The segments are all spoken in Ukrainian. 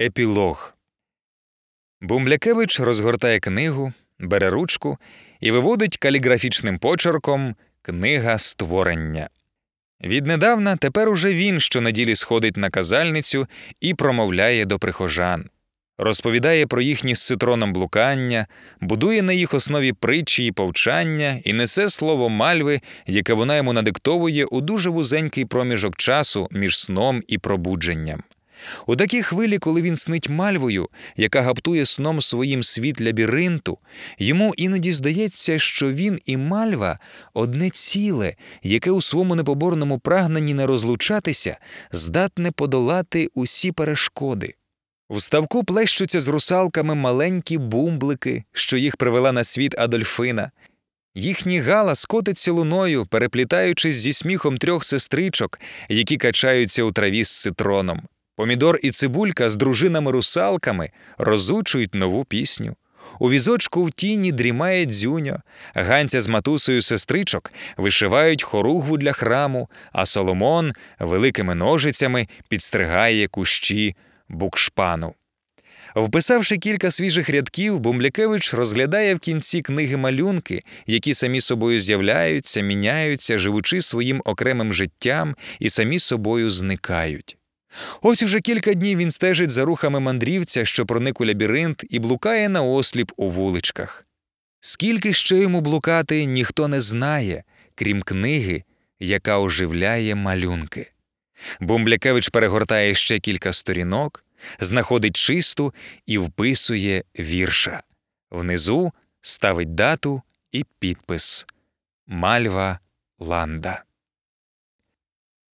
Епілог Бумблякевич розгортає книгу, бере ручку і виводить каліграфічним почерком Книга створення. Віднедавна тепер уже він щонеділі сходить на казальницю і промовляє до прихожан, розповідає про їхні з цитроном блукання, будує на їх основі притчі і повчання і несе слово мальви, яке вона йому надиктовує у дуже вузенький проміжок часу між сном і пробудженням. У такій хвилі, коли він снить мальвою, яка гаптує сном своїм світ лабіринту, йому іноді здається, що він і мальва одне ціле, яке у своєму непоборному прагненні не розлучатися, здатне подолати усі перешкоди. У ставку плещуться з русалками маленькі бумблики, що їх привела на світ Адольфина. Їхній галас котиться луною, переплітаючись зі сміхом трьох сестричок, які качаються у траві з цитроном. Помідор і цибулька з дружинами-русалками розучують нову пісню. У візочку в тіні дрімає дзюньо, ганця з матусою сестричок вишивають хоругву для храму, а Соломон великими ножицями підстригає кущі букшпану. Вписавши кілька свіжих рядків, Бумблякевич розглядає в кінці книги малюнки, які самі собою з'являються, міняються, живучи своїм окремим життям і самі собою зникають. Ось уже кілька днів він стежить за рухами мандрівця, що проник у лабіринт, і блукає наосліп у вуличках. Скільки ще йому блукати, ніхто не знає, крім книги, яка оживляє малюнки. Бумблякевич перегортає ще кілька сторінок, знаходить чисту і вписує вірша. Внизу ставить дату і підпис Мальва Ланда.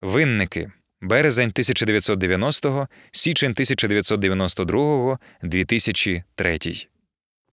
Винники. Березень 1990, січень 1992, 2003.